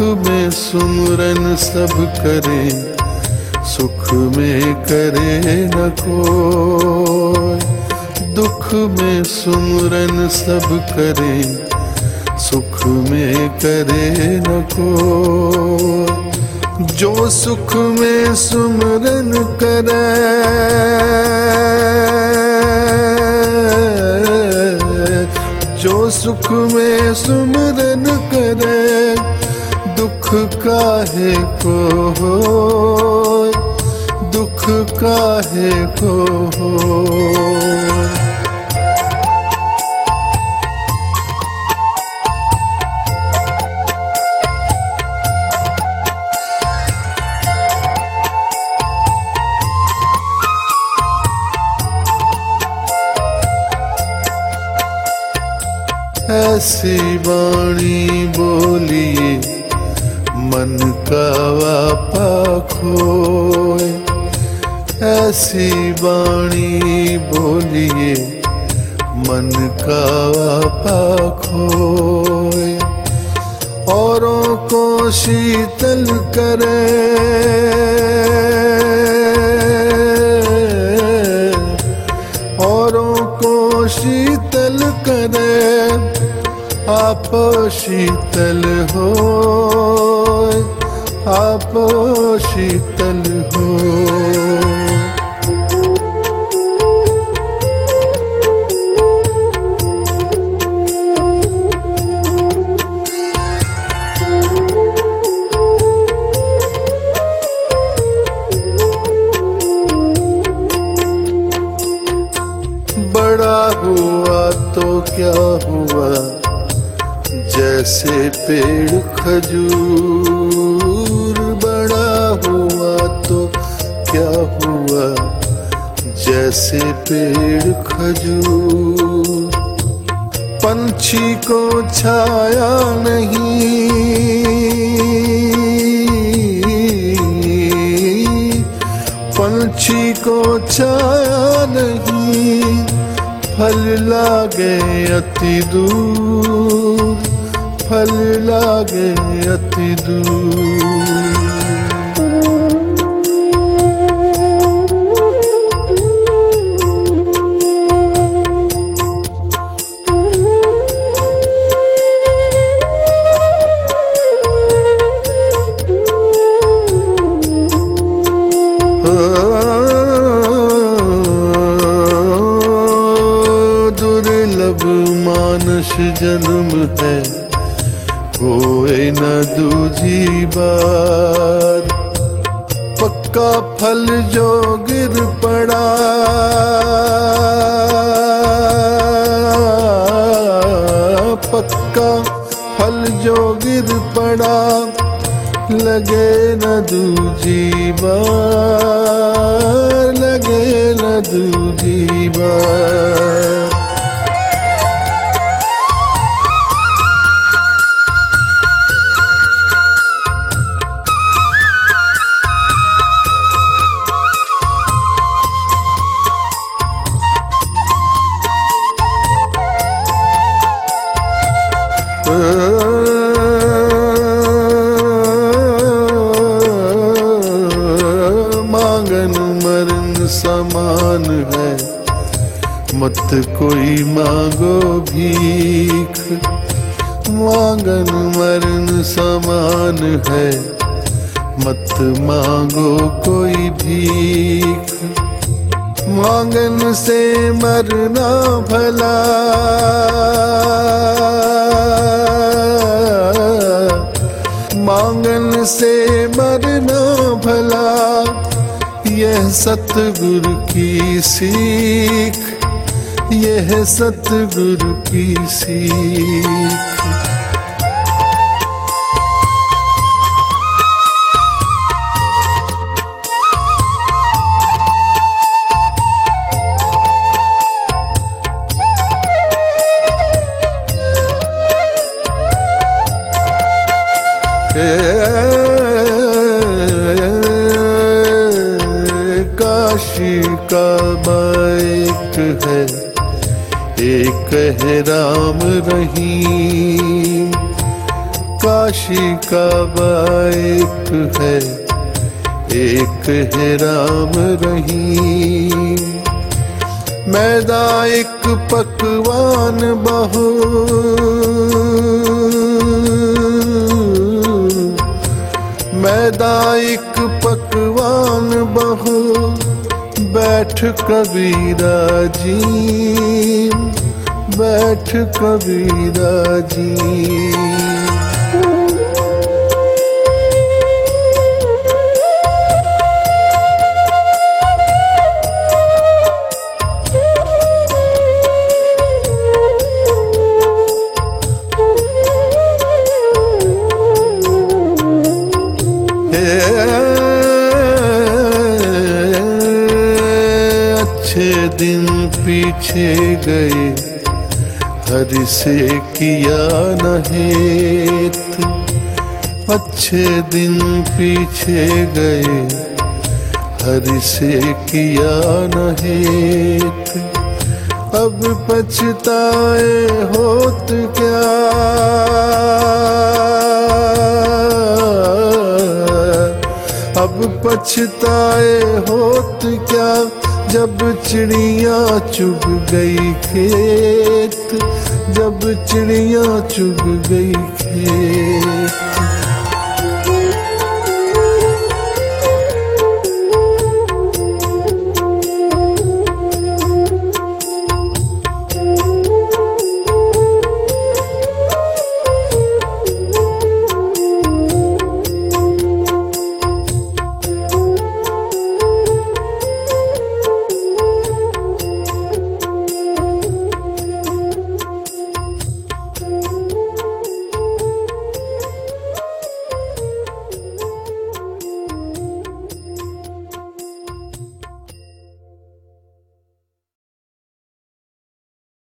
में सुमरन सब करें, सुख में करे न कोई। दुख में सुमरन सब करें, सुख में करे न को जो सुख में सुमरन करे, जो सुख में सुमरन दुख काहे को हो दुख काहे को हो ऐसी वाणी बोलिए। मन का वापा खोए। ऐसी वाणी बोलिए, मन का वापा खोए। औरों को शीतल करे। औरों को शीतल करे। आप शीतल हो आप शीतल हो। बड़ा हुआ तो क्या हुआ? जैसे पेड़ खजूर। पेड़ खजूर। पंछी को छाया नहीं। पंछी को छाया नहीं। फल लागे अति दूर। फल लागे अति दूर। जन्म है, कोई न दूजी बार। पक्का फल जो गिर पड़ा। पक्का फल जो गिर पड़ा, लगे न दूजी बार, लगे न दूजी बार। मत कोई मांगो भीख। मांगन मरण समान है। मत मांगो कोई भीख। मांगन से मरना भला। मांगन से मरना भला। यह सतगुरु की सीख। यह सतगुरु की सीख। काशी का बाइक है। एक है राम रहीम। काशी का एक है। एक है राम रहीम। मैदा एक पकवान बहु मैदा एक पकवान बहु बैठ कबीरा जी बैठ कबीरा जी। अच्छे दिन पीछे गए, हरि से किया नहेत अच्छे दिन पीछे गए, हरि से किया नहेत अब पछताए होत क्या? अब पछताए होत क्या? जब चिड़िया चुग गई खेत जब चिड़िया चुग गई खेत।